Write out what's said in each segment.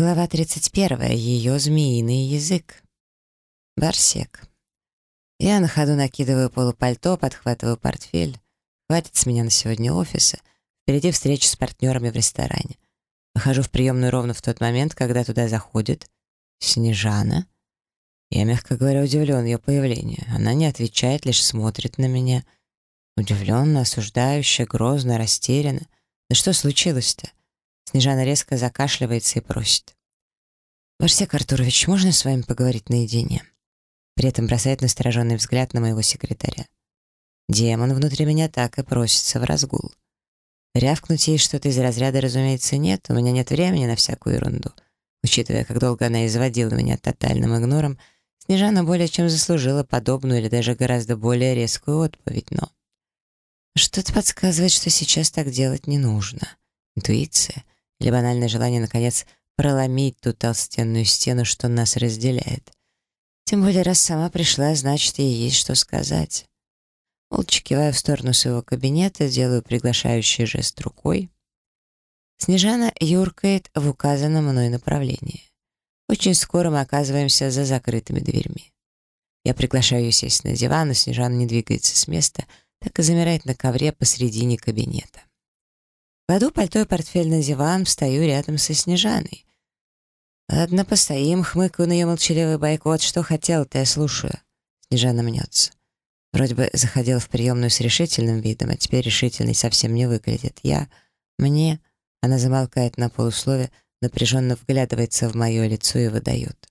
Глава 31. Ее змеиный язык. Барсек. Я на ходу накидываю полупальто, подхватываю портфель. Хватит с меня на сегодня офиса. Впереди встреча с партнерами в ресторане. Выхожу в приемную ровно в тот момент, когда туда заходит Снежана. Я, мягко говоря, удивлен ее появлению. Она не отвечает, лишь смотрит на меня. Удивленно, осуждающе, грозно, растерянно. Да что случилось-то? Снежана резко закашливается и просит. «Варсек Артурович, можно с вами поговорить наедине?» При этом бросает настороженный взгляд на моего секретаря. Демон внутри меня так и просится в разгул. Рявкнуть ей что-то из разряда, разумеется, нет, у меня нет времени на всякую ерунду. Учитывая, как долго она изводила меня тотальным игнором, Снежана более чем заслужила подобную или даже гораздо более резкую отповедь, но... Что-то подсказывает, что сейчас так делать не нужно. Интуиция или банальное желание, наконец, проломить ту толстенную стену, что нас разделяет. Тем более, раз сама пришла, значит, ей есть что сказать. Молча киваю в сторону своего кабинета, делаю приглашающий жест рукой. Снежана юркает в указанном мной направлении. Очень скоро мы оказываемся за закрытыми дверьми. Я приглашаю ее сесть на диван, но Снежана не двигается с места, так и замирает на ковре посредине кабинета. Кладу пальто и портфель на диван, встаю рядом со Снежаной. «Ладно, постоим», — хмыкаю на ее молчаливый бойкот. «Что хотел-то, я слушаю». Снежана мнется. Вроде бы заходила в приемную с решительным видом, а теперь решительной совсем не выглядит. Я... Мне... Она замолкает на полуслове, напряженно вглядывается в мое лицо и выдает.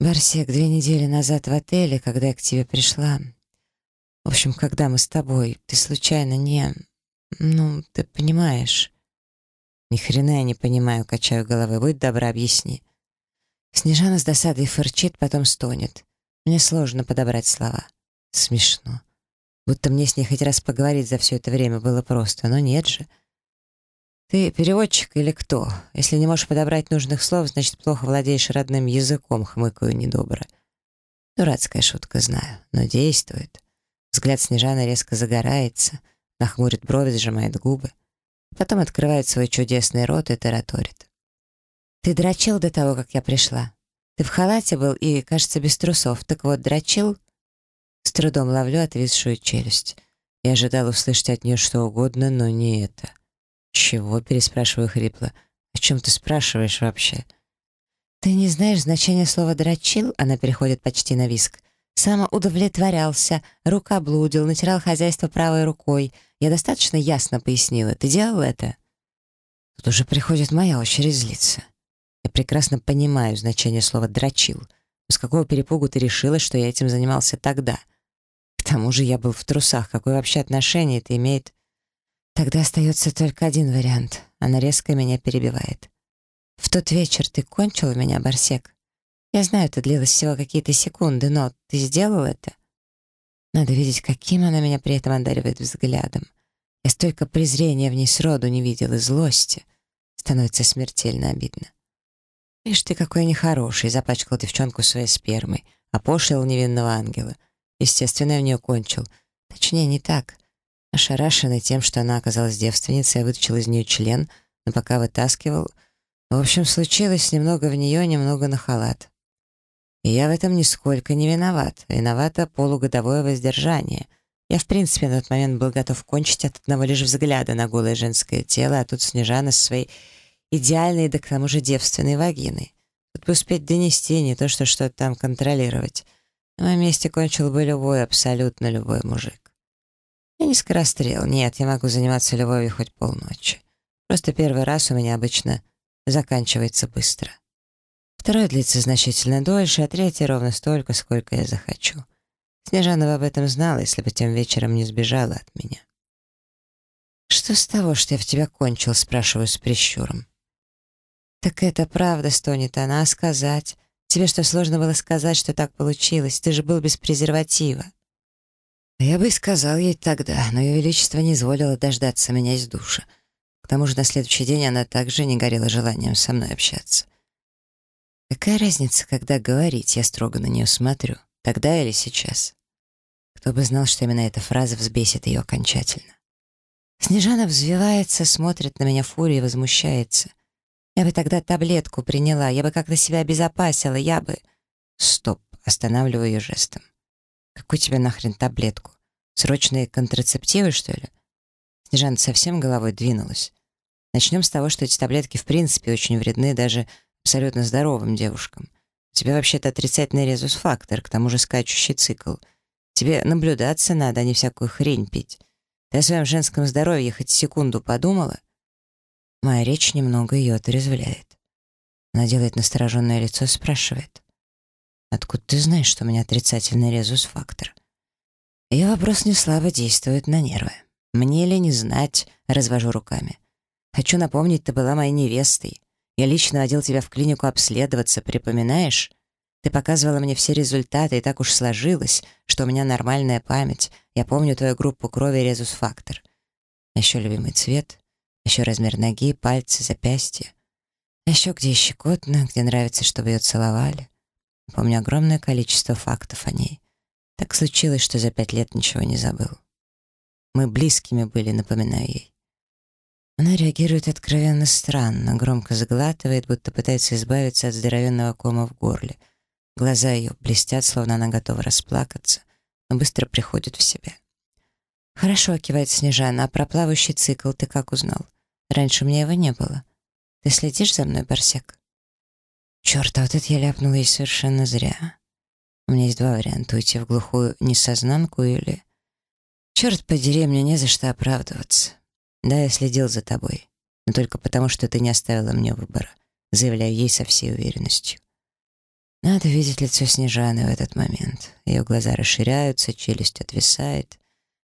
«Барсек, две недели назад в отеле, когда я к тебе пришла... В общем, когда мы с тобой, ты случайно не... «Ну, ты понимаешь». «Ни хрена я не понимаю», — качаю головой. «Будь добра, объясни». Снежана с досадой фырчит, потом стонет. Мне сложно подобрать слова. Смешно. Будто мне с ней хоть раз поговорить за все это время было просто, но нет же. «Ты переводчик или кто? Если не можешь подобрать нужных слов, значит, плохо владеешь родным языком», — хмыкаю недобро. Дурацкая шутка, знаю, но действует. Взгляд Снежаны резко загорается — нахмурит брови, сжимает губы. Потом открывает свой чудесный рот и тараторит. «Ты дрочил до того, как я пришла? Ты в халате был и, кажется, без трусов. Так вот, дрочил?» С трудом ловлю отвисшую челюсть. Я ожидал услышать от нее что угодно, но не это. «Чего?» — переспрашиваю хрипло. «О чем ты спрашиваешь вообще?» «Ты не знаешь значения слова «дрочил»?» Она переходит почти на виск. «Самоудовлетворялся, рукоблудил, натирал хозяйство правой рукой, я достаточно ясно пояснила. Ты делал это? Тут уже приходит моя очередь злиться. Я прекрасно понимаю значение слова «дрочил». с какого перепугу ты решила, что я этим занимался тогда? К тому же я был в трусах. Какое вообще отношение это имеет? Тогда остается только один вариант. Она резко меня перебивает. В тот вечер ты кончил меня, Барсек? Я знаю, это длилось всего какие-то секунды, но ты сделал это? Надо видеть, каким она меня при этом одаривает взглядом. Я столько презрения в ней сроду не видел и злости. Становится смертельно обидно. Ишь ты какой нехороший, запачкал девчонку своей спермой, опошлил невинного ангела. Естественно, я в нее кончил. Точнее, не так. Ошарашенный тем, что она оказалась девственницей, я вытащил из нее член, но пока вытаскивал... В общем, случилось немного в нее, немного на халат. И я в этом нисколько не виноват. Виновато полугодовое воздержание. Я, в принципе, на тот момент был готов кончить от одного лишь взгляда на голое женское тело, а тут Снежана со своей идеальной, да к тому же девственной вагиной. Тут бы успеть донести, не то что что-то там контролировать. На моем месте кончил бы любой, абсолютно любой мужик. Я не скорострел, нет, я могу заниматься любовью хоть полночи. Просто первый раз у меня обычно заканчивается быстро. Второй длится значительно дольше, а третий ровно столько, сколько я захочу. Снежанова об этом знала, если бы тем вечером не сбежала от меня. «Что с того, что я в тебя кончил?» — спрашиваю с прищуром. «Так это правда, стонет она, а сказать? Тебе что, сложно было сказать, что так получилось? Ты же был без презерватива». Я бы и сказал ей тогда, но ее величество не изволило дождаться меня из душа. К тому же на следующий день она также не горела желанием со мной общаться. Какая разница, когда говорить, я строго на нее смотрю, тогда или сейчас? Кто бы знал, что именно эта фраза взбесит ее окончательно. Снежана взвивается, смотрит на меня фурией и возмущается. Я бы тогда таблетку приняла, я бы как-то себя обезопасила, я бы... Стоп, останавливаю ее жестом. Какую тебе нахрен таблетку? Срочные контрацептивы, что ли? Снежана совсем головой двинулась. Начнем с того, что эти таблетки в принципе очень вредны даже абсолютно здоровым девушкам. У тебя вообще-то отрицательный резус-фактор, к тому же скачущий цикл. Тебе наблюдаться надо, а не всякую хрень пить. Ты о своем женском здоровье хоть секунду подумала? Моя речь немного ее отрезвляет. Она делает настороженное лицо и спрашивает. «Откуда ты знаешь, что у меня отрицательный резус-фактор?» Ее вопрос не слабо действует на нервы. Мне ли не знать, развожу руками. Хочу напомнить, ты была моей невестой. Я лично водил тебя в клинику обследоваться, припоминаешь? Ты показывала мне все результаты, и так уж сложилось, что у меня нормальная память. Я помню твою группу крови резус-фактор. Еще любимый цвет, еще размер ноги, пальцы, запястья. Еще где щекотно, где нравится, чтобы ее целовали. Помню огромное количество фактов о ней. Так случилось, что за пять лет ничего не забыл. Мы близкими были, напоминаю ей. Она реагирует откровенно странно, громко заглатывает, будто пытается избавиться от здоровенного кома в горле. Глаза ее блестят, словно она готова расплакаться, но быстро приходит в себя. «Хорошо», — кивает Снежана, — «а про плавающий цикл ты как узнал? Раньше у меня его не было. Ты следишь за мной, Барсек?» Черт, а вот это я ляпнула ей совершенно зря. У меня есть два варианта — уйти в глухую несознанку или... Черт подери, мне не за что оправдываться. Да, я следил за тобой, но только потому, что ты не оставила мне выбора, заявляю ей со всей уверенностью. Надо видеть лицо Снежаны в этот момент. Ее глаза расширяются, челюсть отвисает.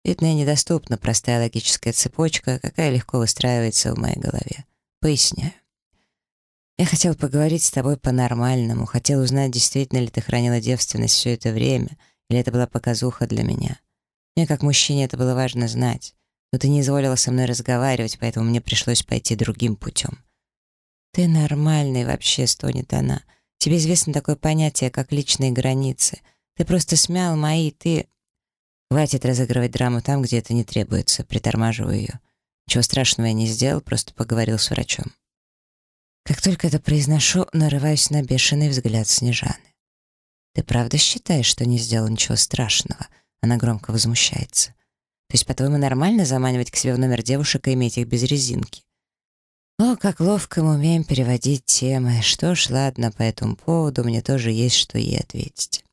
Видно, недоступна простая логическая цепочка, какая легко выстраивается в моей голове. Поясняю. Я хотел поговорить с тобой по-нормальному, хотел узнать, действительно ли ты хранила девственность все это время, или это была показуха для меня. Мне, как мужчине, это было важно знать. Но ты не изволила со мной разговаривать, поэтому мне пришлось пойти другим путем. «Ты нормальный вообще», — стонет она. «Тебе известно такое понятие, как личные границы. Ты просто смял мои, ты...» «Хватит разыгрывать драму там, где это не требуется», — притормаживаю ее. Ничего страшного я не сделал, просто поговорил с врачом. Как только это произношу, нарываюсь на бешеный взгляд Снежаны. «Ты правда считаешь, что не сделал ничего страшного?» Она громко возмущается. То есть, по-твоему, нормально заманивать к себе в номер девушек и иметь их без резинки? О, как ловко мы умеем переводить темы. Что ж, ладно, по этому поводу мне тоже есть что ей ответить.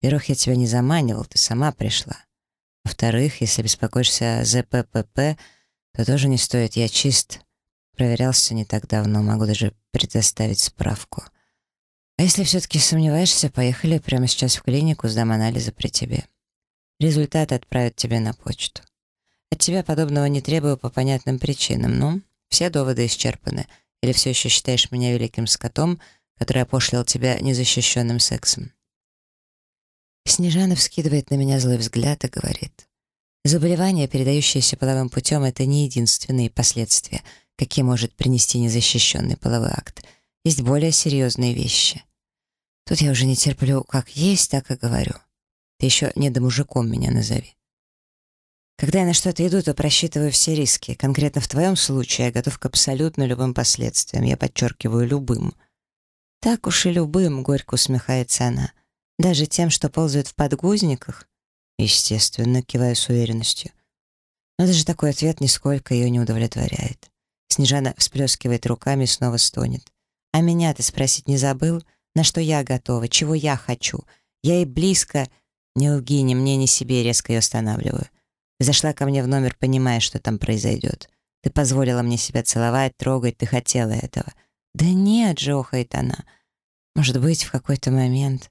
Во-первых, я тебя не заманивал, ты сама пришла. Во-вторых, если беспокоишься о ЗППП, то тоже не стоит, я чист. Проверялся не так давно, могу даже предоставить справку. А если все-таки сомневаешься, поехали прямо сейчас в клинику, сдам анализы при тебе. Результаты отправят тебе на почту. От тебя подобного не требую по понятным причинам, но все доводы исчерпаны. Или все еще считаешь меня великим скотом, который опошлил тебя незащищенным сексом?» Снежана вскидывает на меня злой взгляд и говорит. «Заболевание, передающееся половым путем, это не единственные последствия, какие может принести незащищенный половой акт. Есть более серьезные вещи. Тут я уже не терплю как есть, так и говорю. Ты еще не до мужиком меня назови. Когда я на что-то иду, то просчитываю все риски. Конкретно в твоем случае я готов к абсолютно любым последствиям. Я подчеркиваю любым. Так уж и любым, горько усмехается она. Даже тем, что ползают в подгузниках? Естественно, киваю с уверенностью. Но даже такой ответ нисколько ее не удовлетворяет. Снежана всплескивает руками и снова стонет. «А меня ты спросить не забыл? На что я готова? Чего я хочу? Я и близко «Не лги ни мне, ни себе», — резко ее останавливаю. Ты зашла ко мне в номер, понимая, что там произойдет. Ты позволила мне себя целовать, трогать, ты хотела этого. «Да нет», — жохает она. «Может быть, в какой-то момент.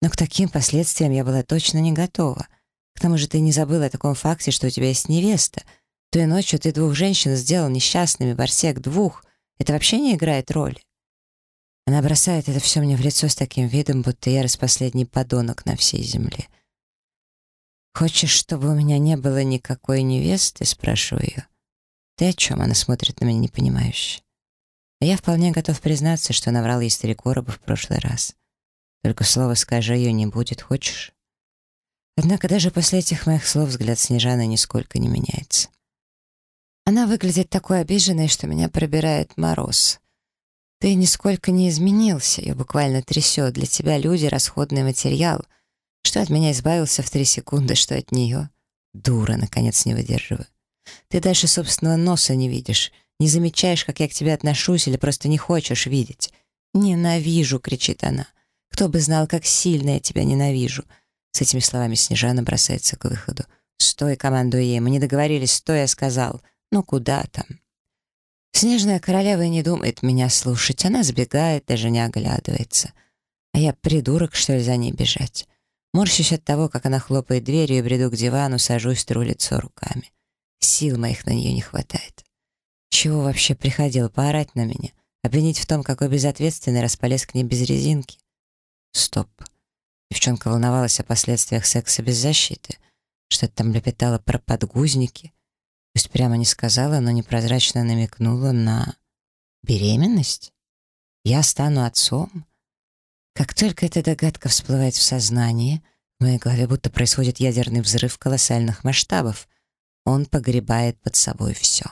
Но к таким последствиям я была точно не готова. К тому же ты не забыла о таком факте, что у тебя есть невеста. Той ночью ты двух женщин сделал несчастными, Барсек, двух. Это вообще не играет роли». Она бросает это все мне в лицо с таким видом, будто я распоследний подонок на всей земле. «Хочешь, чтобы у меня не было никакой невесты?» — спрашиваю ее. «Ты о чем?» — она смотрит на меня непонимающе. А я вполне готов признаться, что наврал ей старик Коробов в прошлый раз. Только слово «скажи» ее не будет, хочешь? Однако даже после этих моих слов взгляд Снежаны нисколько не меняется. Она выглядит такой обиженной, что меня пробирает мороз. Ты нисколько не изменился, ее буквально трясет. Для тебя люди — расходный материал. Что от меня избавился в три секунды, что от нее? Дура, наконец, не выдерживаю. Ты дальше собственного носа не видишь, не замечаешь, как я к тебе отношусь, или просто не хочешь видеть. «Ненавижу!» — кричит она. «Кто бы знал, как сильно я тебя ненавижу!» С этими словами Снежана бросается к выходу. «Стой!» — командую ей. «Мы не договорились, стой!» — я сказал. «Ну куда там?» Снежная королева не думает меня слушать. Она сбегает, даже не оглядывается. А я придурок, что ли, за ней бежать? Морщусь от того, как она хлопает дверью и бреду к дивану, сажусь, тру лицо руками. Сил моих на нее не хватает. Чего вообще приходил поорать на меня? Обвинить в том, какой безответственный раз полез к ней без резинки? Стоп. Девчонка волновалась о последствиях секса без защиты. Что-то там лепетала про подгузники. Пусть прямо не сказала, но непрозрачно намекнула на беременность. Я стану отцом. Как только эта догадка всплывает в сознание, в моей голове будто происходит ядерный взрыв колоссальных масштабов. Он погребает под собой все.